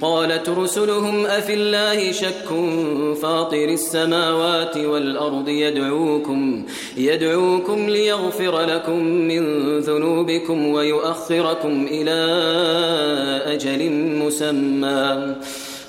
قالت رسلهم أفي الله شك فاطر السماوات والأرض يدعوكم, يدعوكم ليغفر لكم من ذنوبكم ويؤخركم إلى أجل مسمى.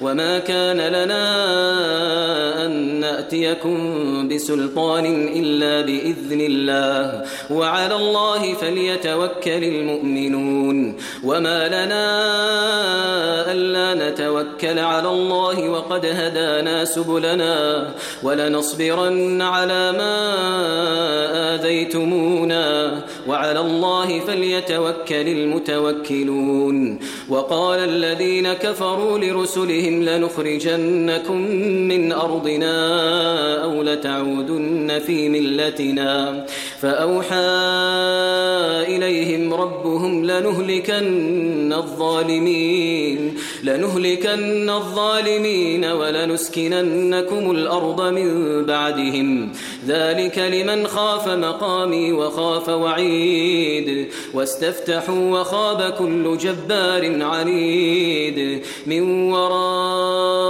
وما كان لنا أن نأتيكم بسلطان إلا بإذن الله وعلى الله فليتوكل المؤمنون وما لنا ألا نتوكل على الله وقد هدانا سبلنا ولنصبرن على ما آذيتمونا وعلى الله فليتوكل المتوكلون وقال الذين كفروا لرسلهم بهم لنخرجنكم من أرضنا أو لتعودن في ملتنا. فأوحى إليهم ربهم لنهلكن الظالمين. لنهلكن الظالمين ولنسكننكم الأرض من بعدهم. ذلك لمن خاف مقامي وخاف وعيد. واستفتحوا وخاب كل جبار عنيد. من ورائه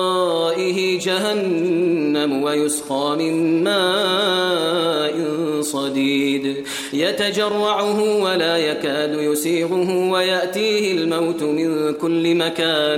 جهنم ويسقى من ماء صديد. يتجرعه ولا يكاد يسيغه ويأتيه الموت من كل مكان.